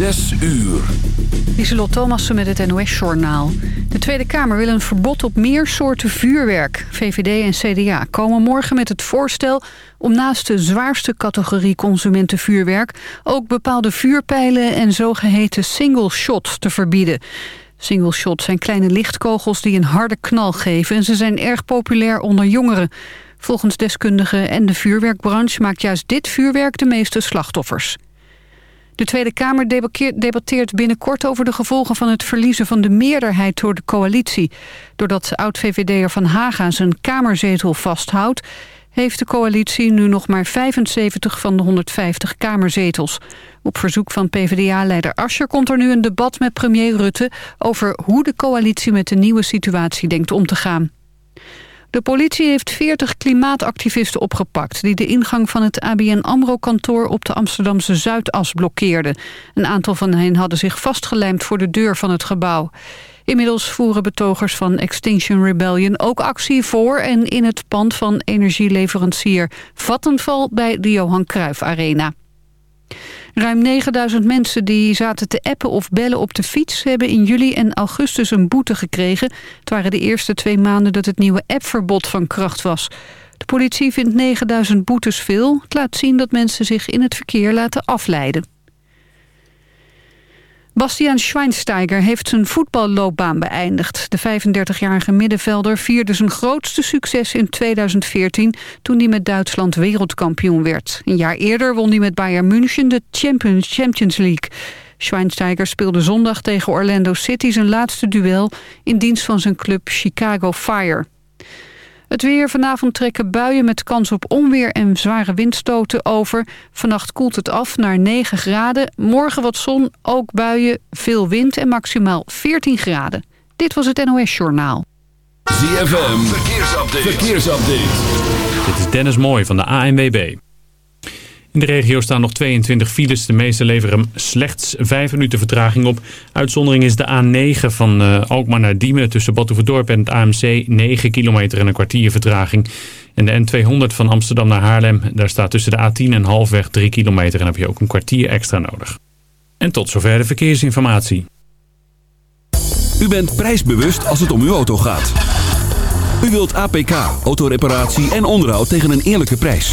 Zes uur. Lieselot Thomassen met het NOS-journaal. De Tweede Kamer wil een verbod op meer soorten vuurwerk. VVD en CDA komen morgen met het voorstel... om naast de zwaarste categorie consumentenvuurwerk... ook bepaalde vuurpijlen en zogeheten single shots te verbieden. Single shots zijn kleine lichtkogels die een harde knal geven... en ze zijn erg populair onder jongeren. Volgens deskundigen en de vuurwerkbranche maakt juist dit vuurwerk de meeste slachtoffers. De Tweede Kamer debatteert binnenkort over de gevolgen van het verliezen van de meerderheid door de coalitie. Doordat oud-VVD'er Van Haga zijn kamerzetel vasthoudt, heeft de coalitie nu nog maar 75 van de 150 kamerzetels. Op verzoek van PvdA-leider Ascher komt er nu een debat met premier Rutte over hoe de coalitie met de nieuwe situatie denkt om te gaan. De politie heeft 40 klimaatactivisten opgepakt... die de ingang van het ABN AMRO-kantoor op de Amsterdamse Zuidas blokkeerden. Een aantal van hen hadden zich vastgelijmd voor de deur van het gebouw. Inmiddels voeren betogers van Extinction Rebellion ook actie voor... en in het pand van energieleverancier Vattenval bij de Johan Cruijff Arena. Ruim 9000 mensen die zaten te appen of bellen op de fiets... hebben in juli en augustus een boete gekregen. Het waren de eerste twee maanden dat het nieuwe appverbod van kracht was. De politie vindt 9000 boetes veel. Het laat zien dat mensen zich in het verkeer laten afleiden. Bastiaan Schweinsteiger heeft zijn voetballoopbaan beëindigd. De 35-jarige middenvelder vierde zijn grootste succes in 2014... toen hij met Duitsland wereldkampioen werd. Een jaar eerder won hij met Bayern München de Champions League. Schweinsteiger speelde zondag tegen Orlando City zijn laatste duel... in dienst van zijn club Chicago Fire. Het weer. Vanavond trekken buien met kans op onweer en zware windstoten over. Vannacht koelt het af naar 9 graden. Morgen wat zon, ook buien, veel wind en maximaal 14 graden. Dit was het NOS Journaal. ZFM. Verkeersupdate. Verkeersupdate. Dit is Dennis Mooij van de ANWB. In de regio staan nog 22 files. De meeste leveren slechts 5 minuten vertraging op. Uitzondering is de A9 van uh, Alkmaar naar Diemen tussen Batuverdorp en het AMC 9 kilometer en een kwartier vertraging. En de N200 van Amsterdam naar Haarlem, daar staat tussen de A10 en halfweg 3 kilometer en heb je ook een kwartier extra nodig. En tot zover de verkeersinformatie. U bent prijsbewust als het om uw auto gaat. U wilt APK, autoreparatie en onderhoud tegen een eerlijke prijs.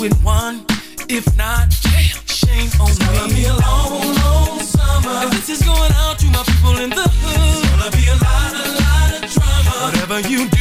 with one. If not, damn, shame on it's me. Gonna be a long, long summer. And this is going out to my people in the hood. It's gonna be a lot, a lot of drama. Whatever you do.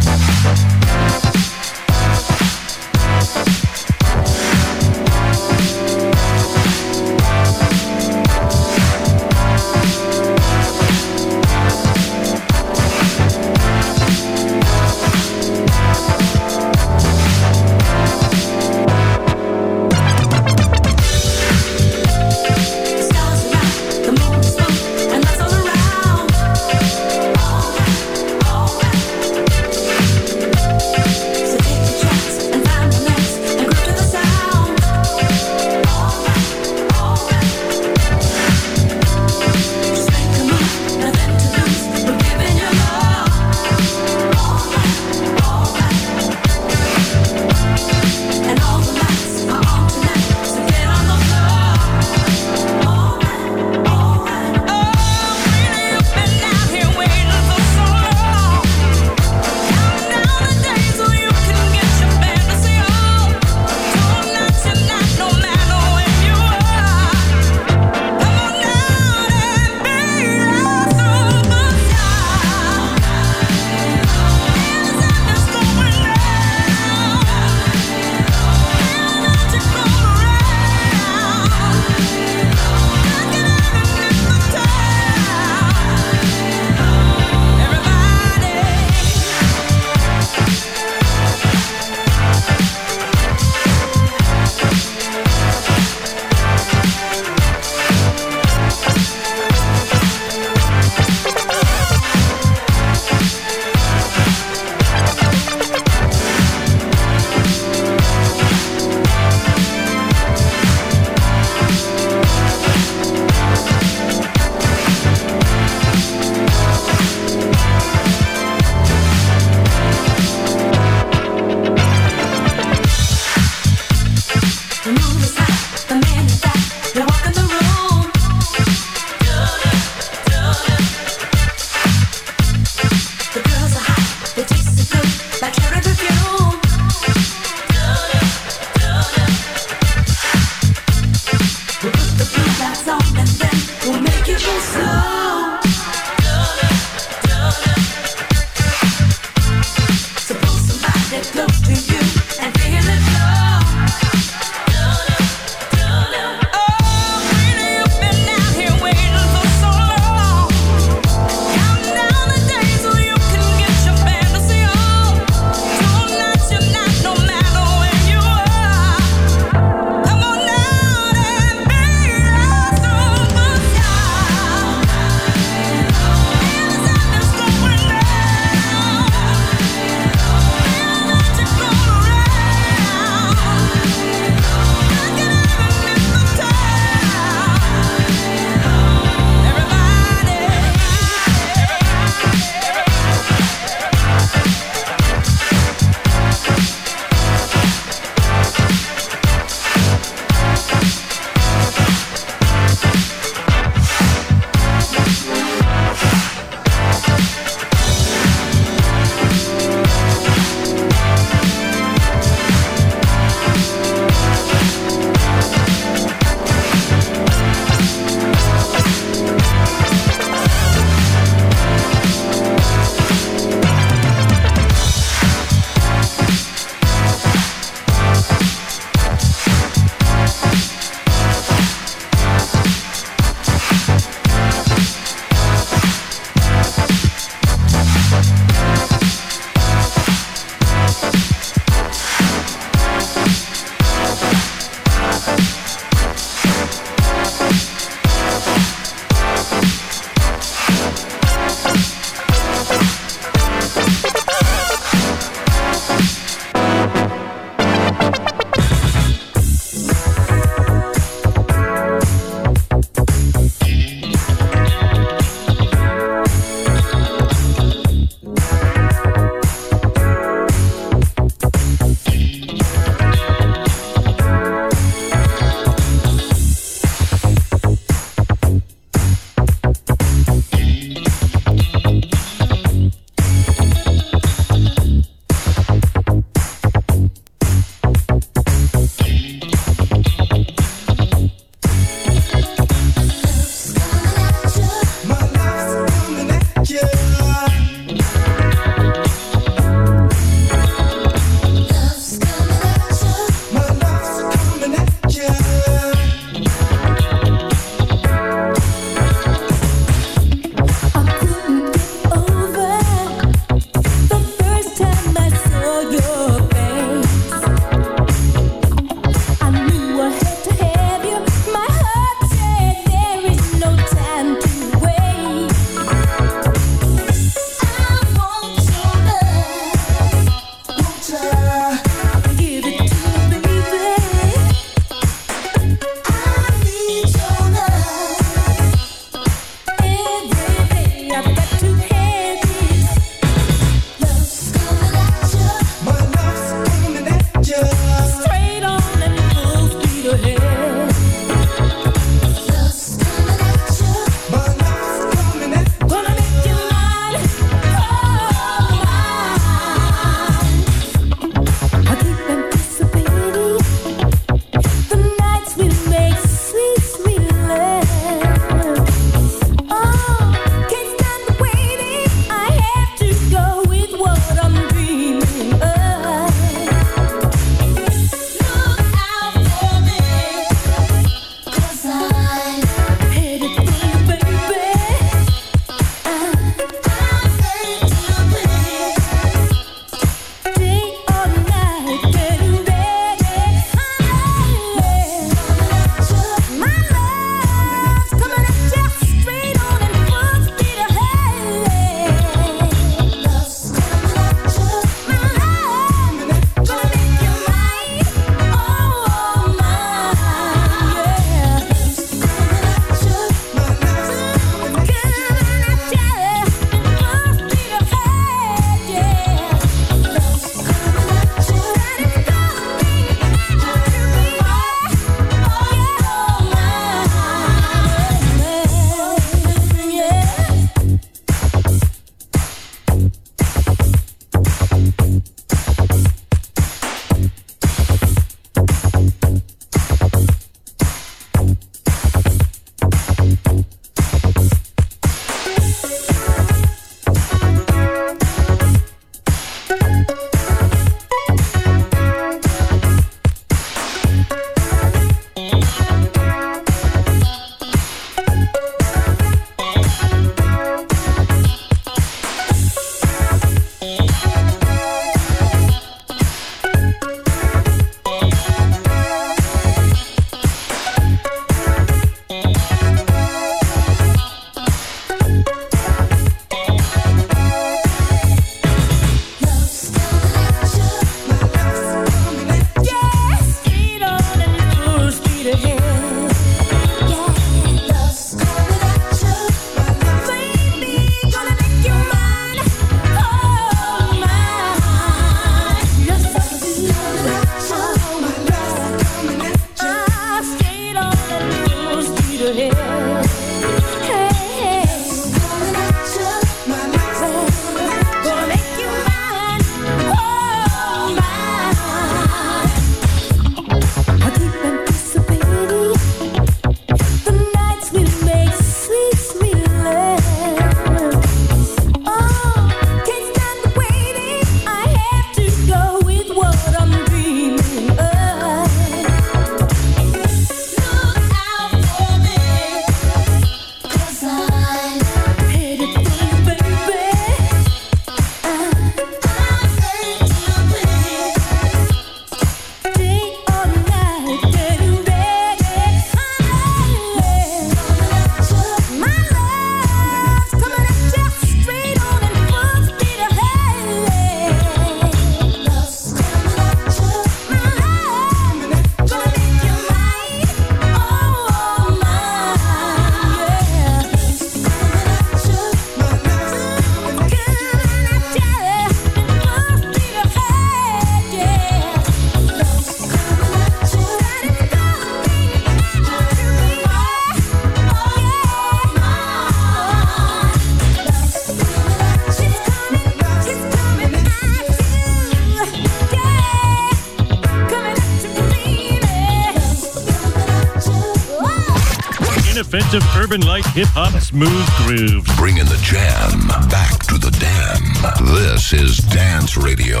urban light hip hop smooth grooves. Bringing the jam back to the dam. This is Dance Radio.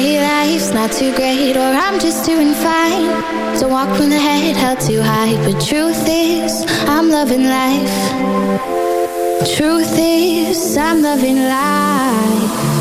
say life's not too great or I'm just doing fine. So walk with the head held too high But truth is, I'm loving life. Truth is, I'm loving life.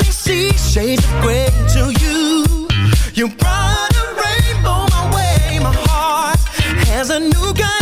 see shades of gray you. You brought a rainbow my way. My heart has a new guy.